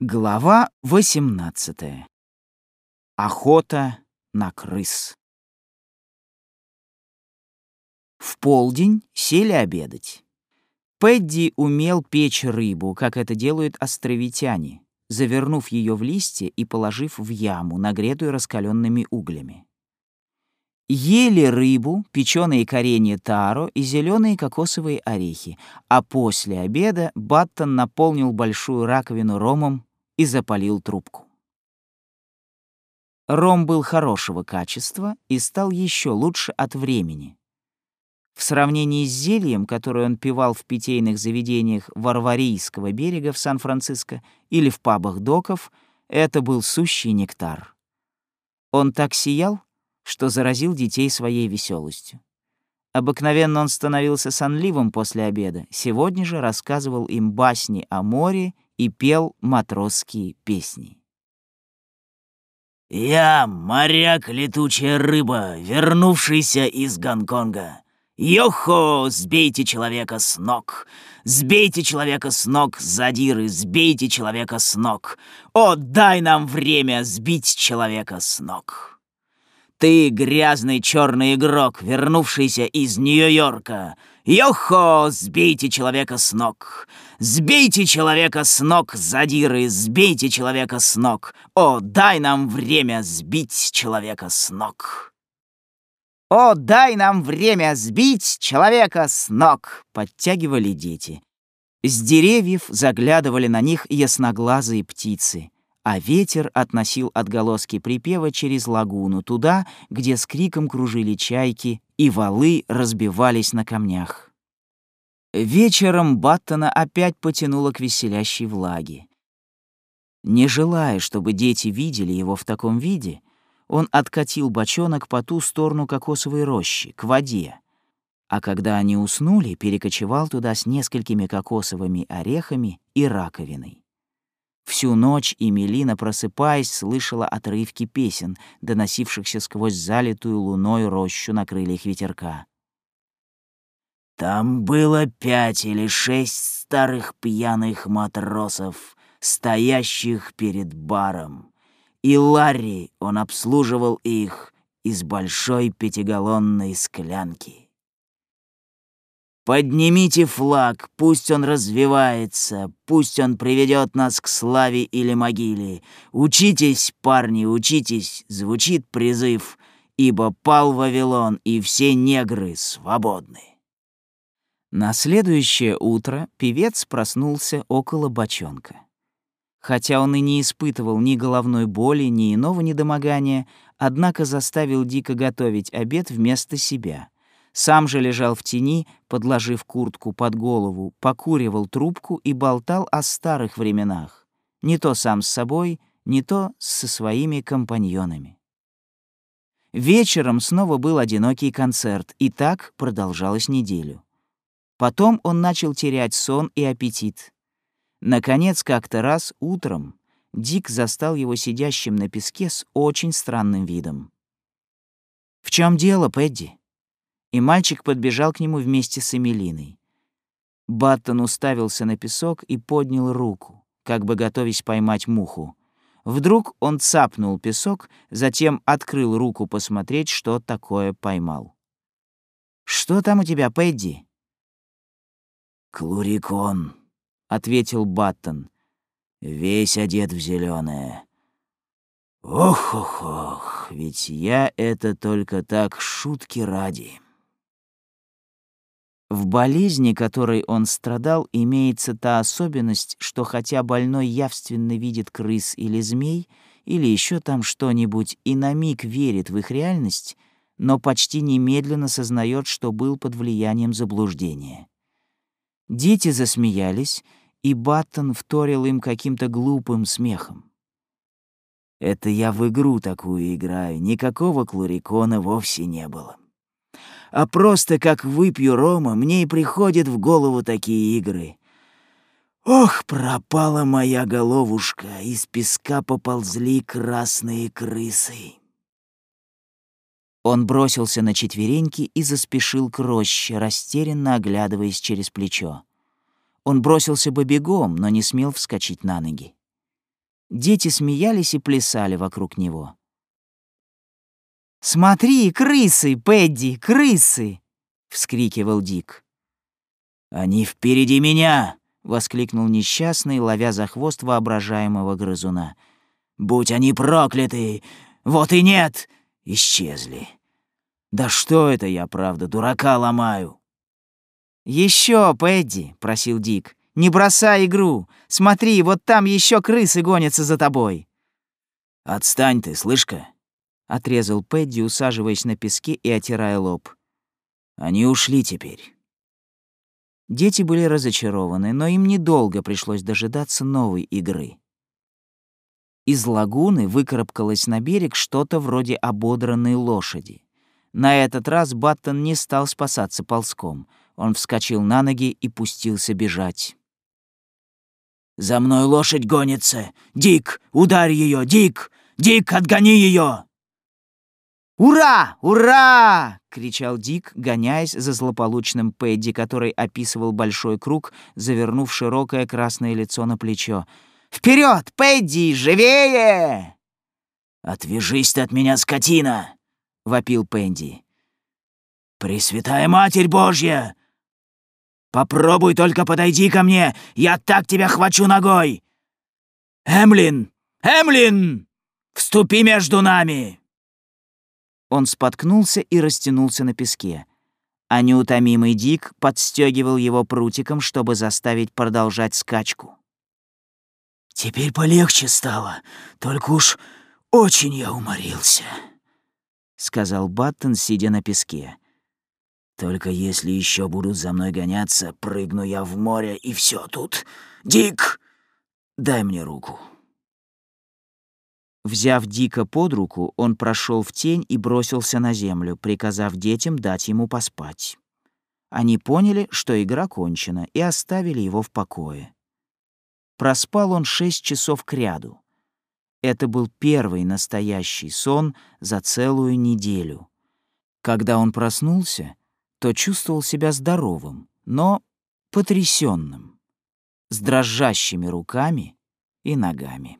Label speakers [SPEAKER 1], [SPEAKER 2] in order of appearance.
[SPEAKER 1] Глава 18. Охота на крыс. В полдень сели обедать. Пэдди умел печь рыбу, как это делают островитяне, завернув ее в листья и положив в яму, нагретую раскаленными углями. Ели рыбу, печеные коренья таро и зеленые кокосовые орехи, а после обеда Баттон наполнил большую раковину ромом и запалил трубку. Ром был хорошего качества и стал еще лучше от времени. В сравнении с зельем, которое он пивал в питейных заведениях Варварийского берега в Сан-Франциско или в пабах доков, это был сущий нектар. Он так сиял, что заразил детей своей веселостью. Обыкновенно он становился сонливым после обеда, сегодня же рассказывал им басни о море и пел матросские песни.
[SPEAKER 2] «Я моряк, летучая рыба, вернувшийся из Гонконга. Йохо, сбейте человека с ног! Сбейте человека с ног, задиры, сбейте человека с ног! О, дай нам время сбить человека с ног!» Ты грязный черный игрок, вернувшийся из Нью-Йорка. Йохо, сбейте человека с ног. Сбейте человека с ног, задиры, сбейте человека с ног. О, дай нам время сбить человека с ног.
[SPEAKER 1] «О, дай нам время сбить человека с ног!» — подтягивали дети. С деревьев заглядывали на них ясноглазые птицы а ветер относил отголоски припева через лагуну туда, где с криком кружили чайки и валы разбивались на камнях. Вечером Баттона опять потянуло к веселящей влаге. Не желая, чтобы дети видели его в таком виде, он откатил бочонок по ту сторону кокосовой рощи, к воде, а когда они уснули, перекочевал туда с несколькими кокосовыми орехами и раковиной. Всю ночь Эмилина, просыпаясь, слышала отрывки песен, доносившихся сквозь залитую луной рощу на крыльях ветерка.
[SPEAKER 2] Там было пять или шесть старых пьяных матросов, стоящих перед баром. И Ларри, он обслуживал их из большой пятигаллонной склянки. Поднимите флаг, пусть он развивается, пусть он приведет нас к славе или могиле. Учитесь, парни, учитесь, звучит призыв, ибо пал Вавилон, и все негры свободны.
[SPEAKER 1] На следующее утро певец проснулся около бочонка. Хотя он и не испытывал ни головной боли, ни иного недомогания, однако заставил дико готовить обед вместо себя — сам же лежал в тени, подложив куртку под голову, покуривал трубку и болтал о старых временах. Не то сам с собой, не то со своими компаньонами. Вечером снова был одинокий концерт, и так продолжалось неделю. Потом он начал терять сон и аппетит. Наконец, как-то раз утром Дик застал его сидящим на песке с очень странным видом. «В чем дело, Пэдди?» И мальчик подбежал к нему вместе с Эмилиной. Баттон уставился на песок и поднял руку, как бы готовясь поймать муху. Вдруг он цапнул песок, затем открыл руку посмотреть, что такое поймал. «Что там у тебя, Пэдди?»
[SPEAKER 2] «Клурикон», — ответил Баттон, весь одет в зеленое. «Ох-ох-ох, ведь я это только так шутки ради».
[SPEAKER 1] В болезни, которой он страдал, имеется та особенность, что хотя больной явственно видит крыс или змей, или еще там что-нибудь, и на миг верит в их реальность, но почти немедленно сознает, что был под влиянием заблуждения. Дети засмеялись, и Баттон вторил им каким-то глупым смехом.
[SPEAKER 2] «Это я в игру такую играю, никакого клурикона вовсе не было» а просто как выпью рома, мне и приходят в голову такие игры. Ох, пропала моя головушка, из песка поползли красные крысы.
[SPEAKER 1] Он бросился на четвереньки и заспешил к роще, растерянно оглядываясь через плечо. Он бросился бы бегом, но не смел вскочить на ноги. Дети смеялись и плясали вокруг него. «Смотри, крысы, Пэдди, крысы!» — вскрикивал Дик.
[SPEAKER 2] «Они впереди меня!»
[SPEAKER 1] — воскликнул несчастный, ловя за хвост воображаемого грызуна.
[SPEAKER 2] «Будь они прокляты! Вот и нет! Исчезли! Да что это я, правда, дурака ломаю?»
[SPEAKER 1] Еще, Пэдди!» — просил Дик. «Не бросай игру! Смотри, вот там еще крысы гонятся за тобой!»
[SPEAKER 2] «Отстань ты, слышка!»
[SPEAKER 1] — отрезал Пэдди, усаживаясь на песке и отирая лоб.
[SPEAKER 2] «Они ушли теперь».
[SPEAKER 1] Дети были разочарованы, но им недолго пришлось дожидаться новой игры. Из лагуны выкарабкалось на берег что-то вроде ободранной лошади. На этот раз Баттон не стал спасаться ползком. Он вскочил на ноги и пустился бежать.
[SPEAKER 2] «За мной лошадь гонится! Дик, ударь ее, Дик! Дик, отгони ее!
[SPEAKER 1] «Ура! Ура!» — кричал Дик, гоняясь за злополучным Пэдди, который описывал большой круг, завернув широкое красное лицо на плечо. Вперед, Пэдди, живее!»
[SPEAKER 2] «Отвяжись ты от меня, скотина!» — вопил Пэнди. «Пресвятая Матерь Божья! Попробуй только подойди ко мне, я так тебя хвачу ногой! Эмлин! Эмлин! Вступи между нами!»
[SPEAKER 1] Он споткнулся и растянулся на песке. А неутомимый Дик подстегивал его прутиком, чтобы заставить продолжать скачку.
[SPEAKER 2] «Теперь полегче стало, только уж очень я уморился», — сказал Баттон, сидя на песке. «Только если еще будут за мной гоняться, прыгну я в море, и все тут. Дик, дай мне руку».
[SPEAKER 1] Взяв Дика под руку, он прошел в тень и бросился на землю, приказав детям дать ему поспать. Они поняли, что игра кончена, и оставили его в покое. Проспал он шесть часов кряду. Это был первый настоящий сон за целую неделю. Когда он проснулся, то чувствовал себя здоровым, но потрясенным, с дрожащими руками и ногами.